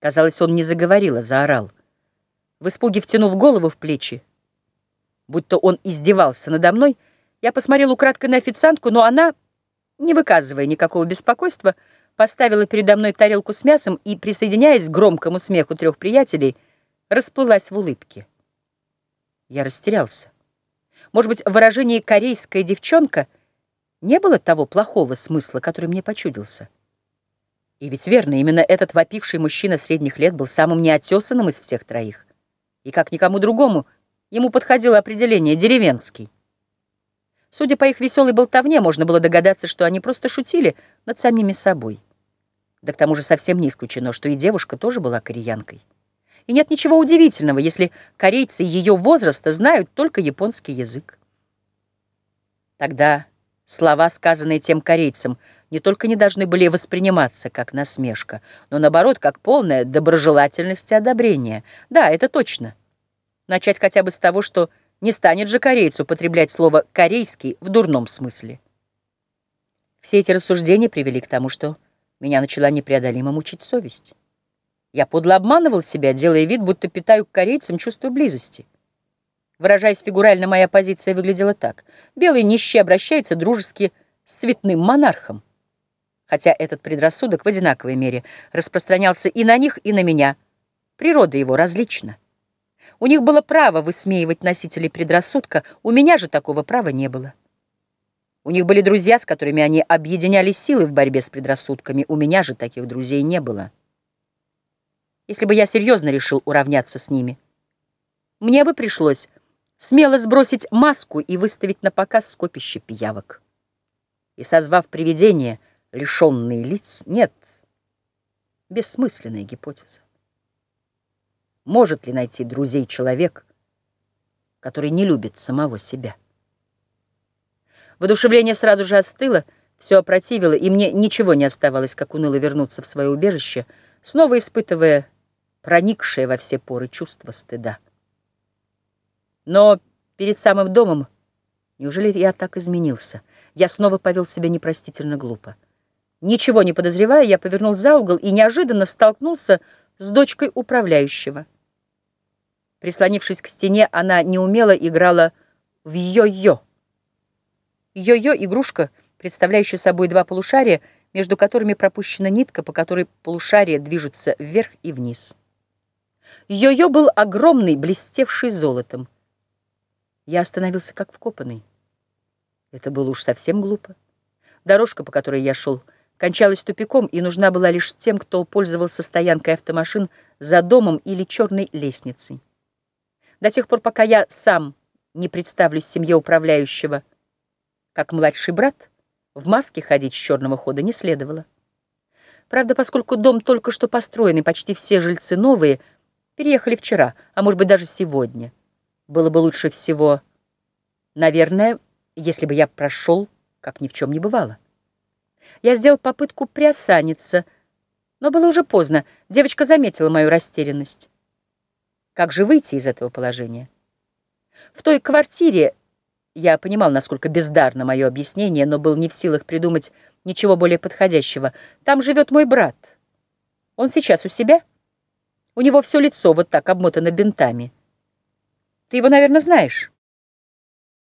Казалось, он не заговорил, а заорал. В испуге втянув голову в плечи, будто он издевался надо мной, я посмотрел украдкой на официантку, но она, не выказывая никакого беспокойства, поставила передо мной тарелку с мясом и, присоединяясь к громкому смеху трех приятелей, расплылась в улыбке. Я растерялся. Может быть, в выражении «корейская девчонка» не было того плохого смысла, который мне почудился. И ведь верно, именно этот вопивший мужчина средних лет был самым неотесанным из всех троих. И как никому другому ему подходило определение «деревенский». Судя по их веселой болтовне, можно было догадаться, что они просто шутили над самими собой. Да к тому же совсем не исключено, что и девушка тоже была кореянкой. И нет ничего удивительного, если корейцы ее возраста знают только японский язык. Тогда слова, сказанные тем корейцам, не только не должны были восприниматься как насмешка, но, наоборот, как полная доброжелательность и одобрение. Да, это точно. Начать хотя бы с того, что не станет же корейцу употреблять слово «корейский» в дурном смысле. Все эти рассуждения привели к тому, что меня начала непреодолимо мучить совесть. Я подло обманывал себя, делая вид, будто питаю к корейцам чувство близости. Выражаясь фигурально, моя позиция выглядела так. Белый нищий обращается дружески с цветным монархом. Хотя этот предрассудок в одинаковой мере распространялся и на них, и на меня. Природа его различна. У них было право высмеивать носителей предрассудка, у меня же такого права не было. У них были друзья, с которыми они объединяли силы в борьбе с предрассудками, у меня же таких друзей не было если бы я серьезно решил уравняться с ними. Мне бы пришлось смело сбросить маску и выставить на показ скопище пиявок. И, созвав привидения, лишенные лиц, нет, бессмысленная гипотеза. Может ли найти друзей человек, который не любит самого себя? Водушевление сразу же остыло, все опротивило, и мне ничего не оставалось, как уныло вернуться в свое убежище, снова испытывая проникшее во все поры чувство стыда. Но перед самым домом, неужели я так изменился? Я снова повел себя непростительно глупо. Ничего не подозревая, я повернул за угол и неожиданно столкнулся с дочкой управляющего. Прислонившись к стене, она неумело играла в йо-йо. Йо-йо — игрушка, представляющая собой два полушария, между которыми пропущена нитка, по которой полушария движутся вверх и вниз. Йо-йо был огромный, блестевший золотом. Я остановился как вкопанный. Это было уж совсем глупо. Дорожка, по которой я шел, кончалась тупиком и нужна была лишь тем, кто пользовался стоянкой автомашин за домом или черной лестницей. До тех пор, пока я сам не представлюсь семье управляющего, как младший брат, в маске ходить с черного хода не следовало. Правда, поскольку дом только что построен и почти все жильцы новые — Переехали вчера, а может быть даже сегодня. Было бы лучше всего, наверное, если бы я прошел, как ни в чем не бывало. Я сделал попытку приосаниться, но было уже поздно. Девочка заметила мою растерянность. Как же выйти из этого положения? В той квартире я понимал, насколько бездарно мое объяснение, но был не в силах придумать ничего более подходящего. Там живет мой брат. Он сейчас у себя? У него все лицо вот так обмотано бинтами. Ты его, наверное, знаешь.